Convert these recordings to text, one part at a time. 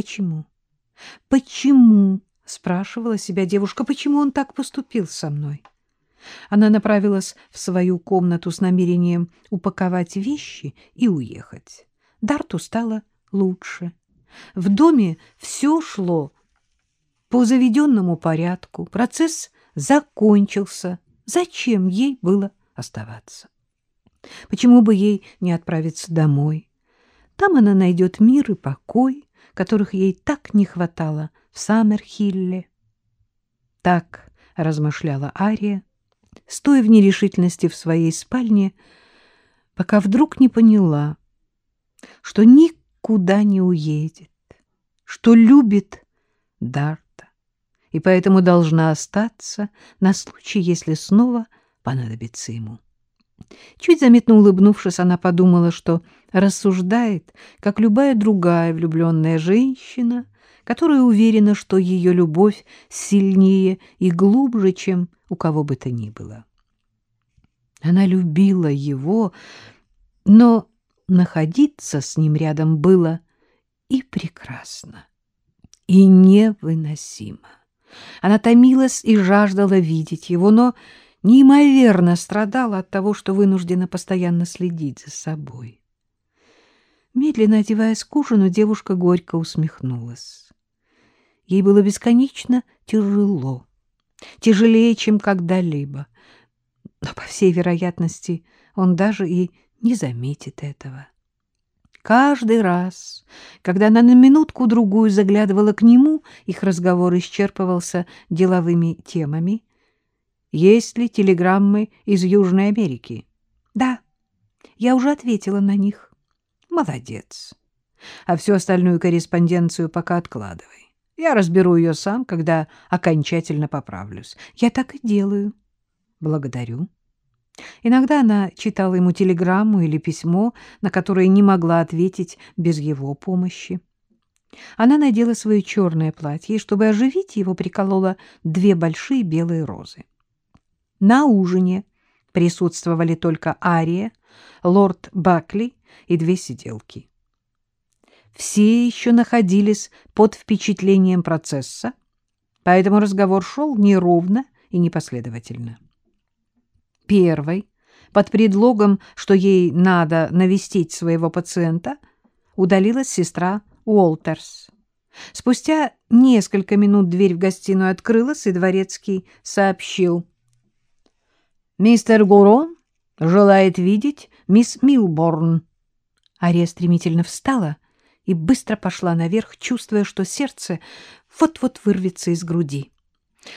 Почему? Почему? спрашивала себя девушка. Почему он так поступил со мной? Она направилась в свою комнату с намерением упаковать вещи и уехать. Дарту стало лучше. В доме все шло по заведенному порядку. Процесс закончился. Зачем ей было оставаться? Почему бы ей не отправиться домой? Там она найдет мир и покой, которых ей так не хватало в Саммерхилле. Так размышляла Ария, стоя в нерешительности в своей спальне, пока вдруг не поняла, что никуда не уедет, что любит Дарта и поэтому должна остаться на случай, если снова понадобится ему. Чуть заметно улыбнувшись, она подумала, что рассуждает, как любая другая влюбленная женщина, которая уверена, что ее любовь сильнее и глубже, чем у кого бы то ни было. Она любила его, но находиться с ним рядом было и прекрасно, и невыносимо. Она томилась и жаждала видеть его, но неимоверно страдала от того, что вынуждена постоянно следить за собой. Медленно одеваясь к ужину, девушка горько усмехнулась. Ей было бесконечно тяжело, тяжелее, чем когда-либо. Но, по всей вероятности, он даже и не заметит этого. Каждый раз, когда она на минутку-другую заглядывала к нему, их разговор исчерпывался деловыми темами — есть ли телеграммы из Южной Америки? Да, я уже ответила на них. Молодец. А всю остальную корреспонденцию пока откладывай. Я разберу ее сам, когда окончательно поправлюсь. Я так и делаю. Благодарю. Иногда она читала ему телеграмму или письмо, на которое не могла ответить без его помощи. Она надела свое черное платье и, чтобы оживить его, приколола две большие белые розы. На ужине присутствовали только Ария, лорд Бакли и две сиделки. Все еще находились под впечатлением процесса, поэтому разговор шел неровно и непоследовательно. Первой, под предлогом, что ей надо навестить своего пациента, удалилась сестра Уолтерс. Спустя несколько минут дверь в гостиную открылась, и дворецкий сообщил — Мистер Гурон желает видеть мисс Милборн. Ария стремительно встала и быстро пошла наверх, чувствуя, что сердце вот-вот вырвется из груди.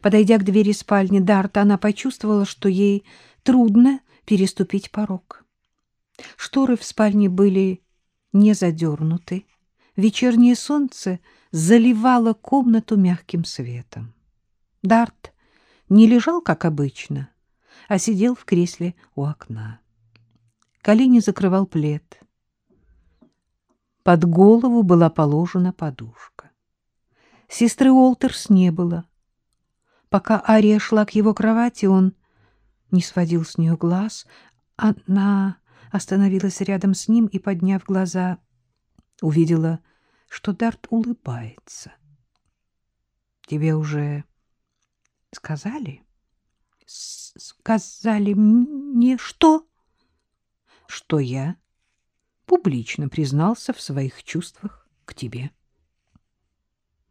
Подойдя к двери спальни Дарта, она почувствовала, что ей трудно переступить порог. Шторы в спальне были не задернуты. Вечернее солнце заливало комнату мягким светом. Дарт не лежал, как обычно, а сидел в кресле у окна. Колени закрывал плед. Под голову была положена подушка. Сестры Уолтерс не было. Пока Ария шла к его кровати, он не сводил с нее глаз. Она остановилась рядом с ним и, подняв глаза, увидела, что Дарт улыбается. — Тебе уже сказали? — сказали мне что? Что я публично признался в своих чувствах к тебе.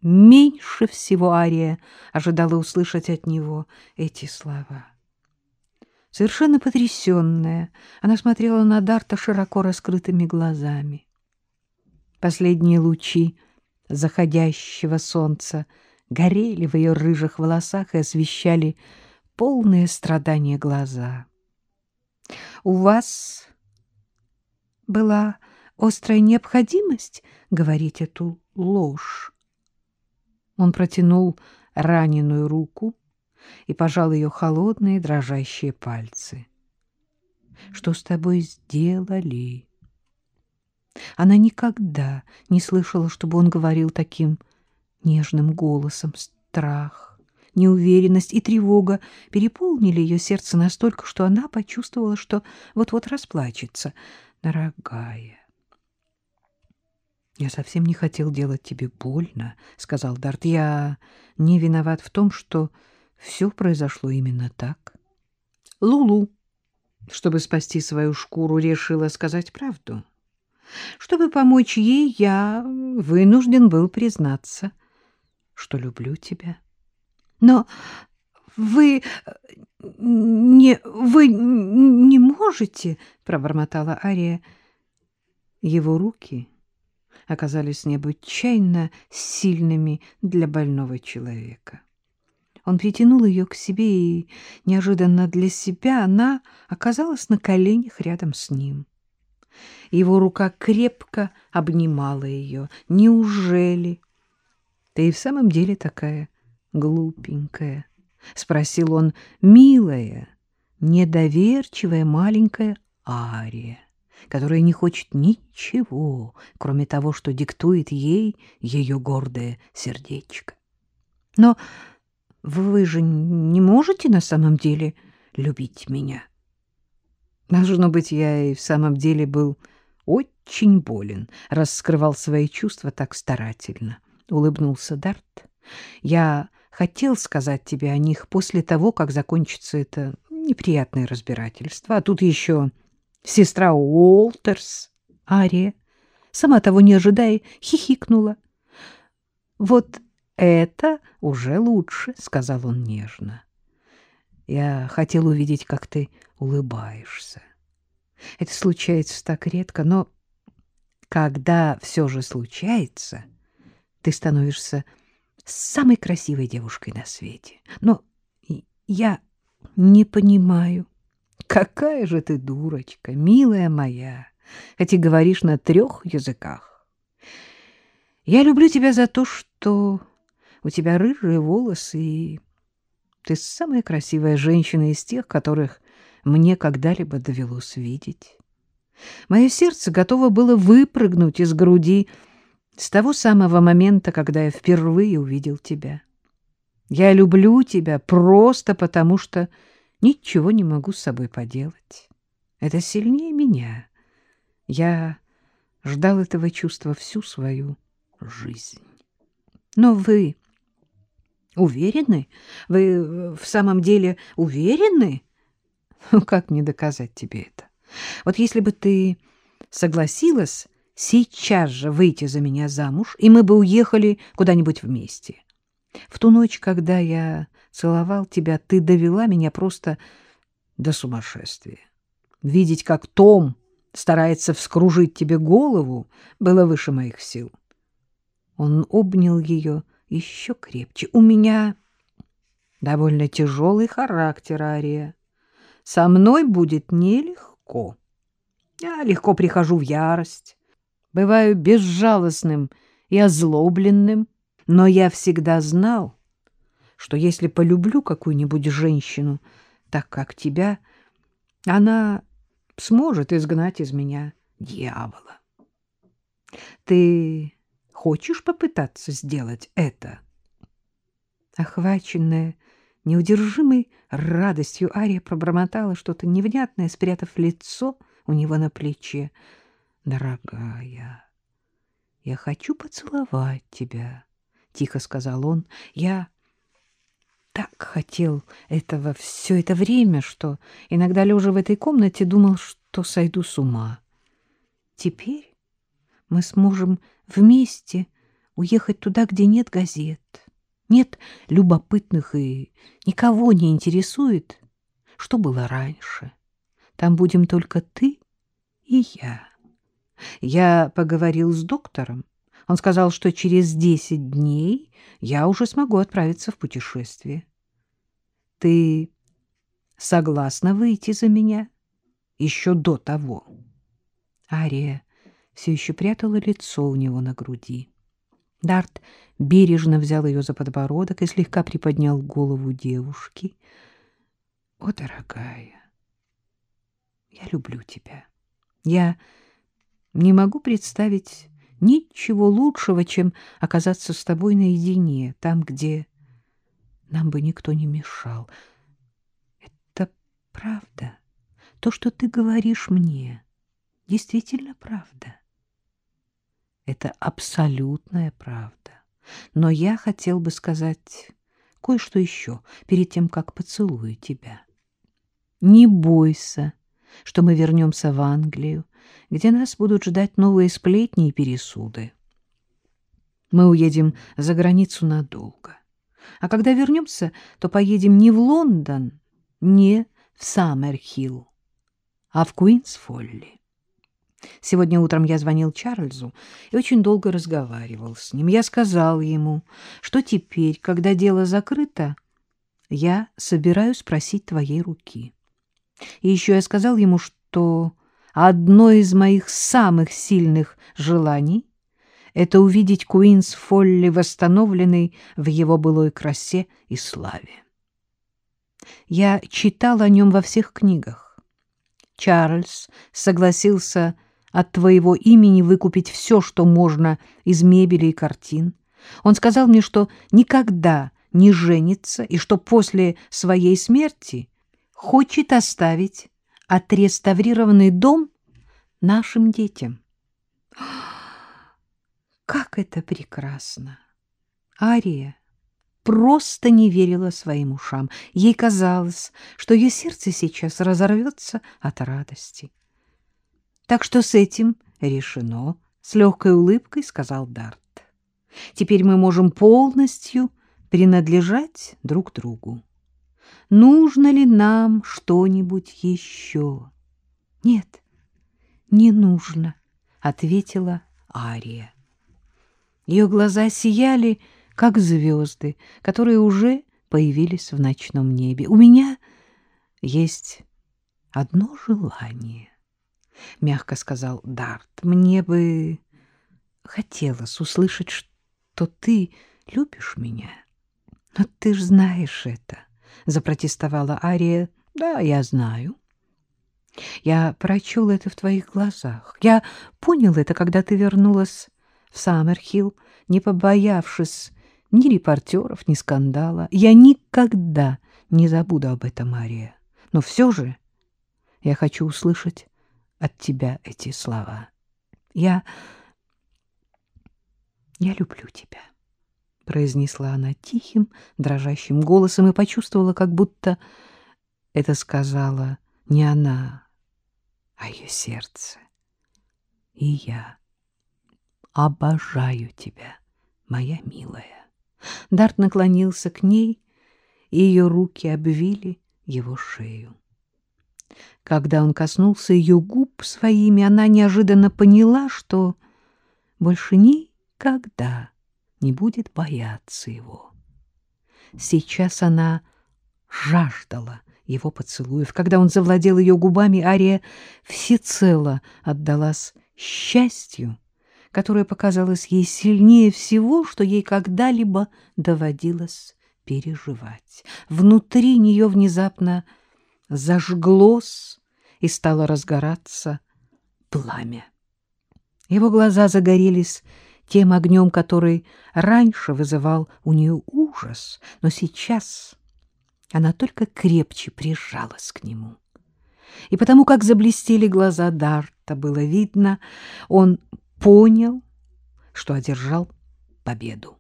Меньше всего Ария ожидала услышать от него эти слова. Совершенно потрясенная, она смотрела на Дарта широко раскрытыми глазами. Последние лучи заходящего солнца горели в ее рыжих волосах и освещали полные страдания глаза. — У вас была острая необходимость говорить эту ложь? Он протянул раненую руку и пожал ее холодные дрожащие пальцы. — Что с тобой сделали? Она никогда не слышала, чтобы он говорил таким нежным голосом. Страх неуверенность и тревога переполнили ее сердце настолько, что она почувствовала, что вот-вот расплачется. Дорогая, — Я совсем не хотел делать тебе больно, — сказал Дарт. — Я не виноват в том, что все произошло именно так. Лулу, чтобы спасти свою шкуру, решила сказать правду. Чтобы помочь ей, я вынужден был признаться, что люблю тебя. Но вы не вы не можете, пробормотала Ария. Его руки оказались необычайно сильными для больного человека. Он притянул ее к себе, и неожиданно для себя она оказалась на коленях рядом с ним. Его рука крепко обнимала ее. «Неужели ты и в самом деле такая глупенькая?» — спросил он. «Милая, недоверчивая маленькая Ария, которая не хочет ничего, кроме того, что диктует ей ее гордое сердечко. Но вы же не можете на самом деле любить меня. Должно быть, я и в самом деле был очень болен, раскрывал свои чувства так старательно. Улыбнулся Дарт. Я хотел сказать тебе о них после того, как закончится это неприятное разбирательство. А тут еще сестра Уолтерс, Ария, сама того не ожидая, хихикнула. Вот это уже лучше, — сказал он нежно. Я хотел увидеть, как ты улыбаешься. Это случается так редко, но когда все же случается, ты становишься самой красивой девушкой на свете. Но я не понимаю, какая же ты дурочка, милая моя, хоть и говоришь на трех языках. Я люблю тебя за то, что у тебя рыжие волосы, и ты самая красивая женщина из тех, которых мне когда-либо довелось видеть. Мое сердце готово было выпрыгнуть из груди с того самого момента, когда я впервые увидел тебя. Я люблю тебя просто потому, что ничего не могу с собой поделать. Это сильнее меня. Я ждал этого чувства всю свою жизнь. Но вы Уверены? Вы в самом деле уверены? Ну, как мне доказать тебе это? Вот если бы ты согласилась сейчас же выйти за меня замуж, и мы бы уехали куда-нибудь вместе. В ту ночь, когда я целовал тебя, ты довела меня просто до сумасшествия. Видеть, как Том старается вскружить тебе голову, было выше моих сил. Он обнял ее еще крепче. У меня довольно тяжелый характер, Ария. Со мной будет нелегко. Я легко прихожу в ярость, бываю безжалостным и озлобленным, но я всегда знал, что если полюблю какую-нибудь женщину так, как тебя, она сможет изгнать из меня дьявола. Ты Хочешь попытаться сделать это? Охваченная неудержимой радостью, Ария пробормотала что-то невнятное, спрятав лицо у него на плече. «Дорогая, я хочу поцеловать тебя», — тихо сказал он. «Я так хотел этого все это время, что иногда, лежа в этой комнате, думал, что сойду с ума. Теперь мы сможем вместе уехать туда, где нет газет, нет любопытных и никого не интересует, что было раньше. Там будем только ты и я. Я поговорил с доктором. Он сказал, что через десять дней я уже смогу отправиться в путешествие. Ты согласна выйти за меня еще до того? Ария все еще прятала лицо у него на груди. Дарт бережно взял ее за подбородок и слегка приподнял голову девушки. — О, дорогая, я люблю тебя. Я не могу представить ничего лучшего, чем оказаться с тобой наедине, там, где нам бы никто не мешал. Это правда. То, что ты говоришь мне, действительно правда. Это абсолютная правда. Но я хотел бы сказать кое-что еще перед тем, как поцелую тебя. Не бойся, что мы вернемся в Англию, где нас будут ждать новые сплетни и пересуды. Мы уедем за границу надолго. А когда вернемся, то поедем не в Лондон, не в Саммерхилл, а в Куинсфолли. Сегодня утром я звонил Чарльзу и очень долго разговаривал с ним. Я сказал ему, что теперь, когда дело закрыто, я собираюсь просить твоей руки. И еще я сказал ему, что одно из моих самых сильных желаний — это увидеть Куинс Фолли восстановленный в его былой красе и славе. Я читал о нем во всех книгах. Чарльз согласился от твоего имени выкупить все, что можно из мебели и картин. Он сказал мне, что никогда не женится и что после своей смерти хочет оставить отреставрированный дом нашим детям. Как это прекрасно! Ария просто не верила своим ушам. Ей казалось, что ее сердце сейчас разорвется от радости. Так что с этим решено, — с легкой улыбкой сказал Дарт. Теперь мы можем полностью принадлежать друг другу. Нужно ли нам что-нибудь еще? — Нет, не нужно, — ответила Ария. Ее глаза сияли, — как звезды, которые уже появились в ночном небе. У меня есть одно желание, — мягко сказал Дарт. Мне бы хотелось услышать, что ты любишь меня. Но ты ж знаешь это, — запротестовала Ария. Да, я знаю. Я прочел это в твоих глазах. Я понял это, когда ты вернулась в Саммерхилл, не побоявшись ни репортеров, ни скандала. Я никогда не забуду об этом, Мария. Но все же я хочу услышать от тебя эти слова. Я... я люблю тебя, — произнесла она тихим, дрожащим голосом и почувствовала, как будто это сказала не она, а ее сердце. И я обожаю тебя, моя милая. Дарт наклонился к ней, и ее руки обвили его шею. Когда он коснулся ее губ своими, она неожиданно поняла, что больше никогда не будет бояться его. Сейчас она жаждала его поцелуев. Когда он завладел ее губами, Ария всецело отдалась счастью которое показалось ей сильнее всего, что ей когда-либо доводилось переживать. Внутри нее внезапно зажглось и стало разгораться пламя. Его глаза загорелись тем огнем, который раньше вызывал у нее ужас, но сейчас она только крепче прижалась к нему. И потому как заблестели глаза Дарта, было видно, он понял, что одержал победу.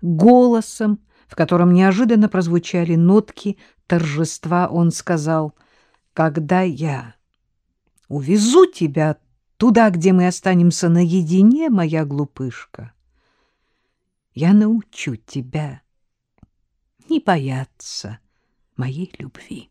Голосом, в котором неожиданно прозвучали нотки торжества, он сказал, «Когда я увезу тебя туда, где мы останемся наедине, моя глупышка, я научу тебя не бояться моей любви».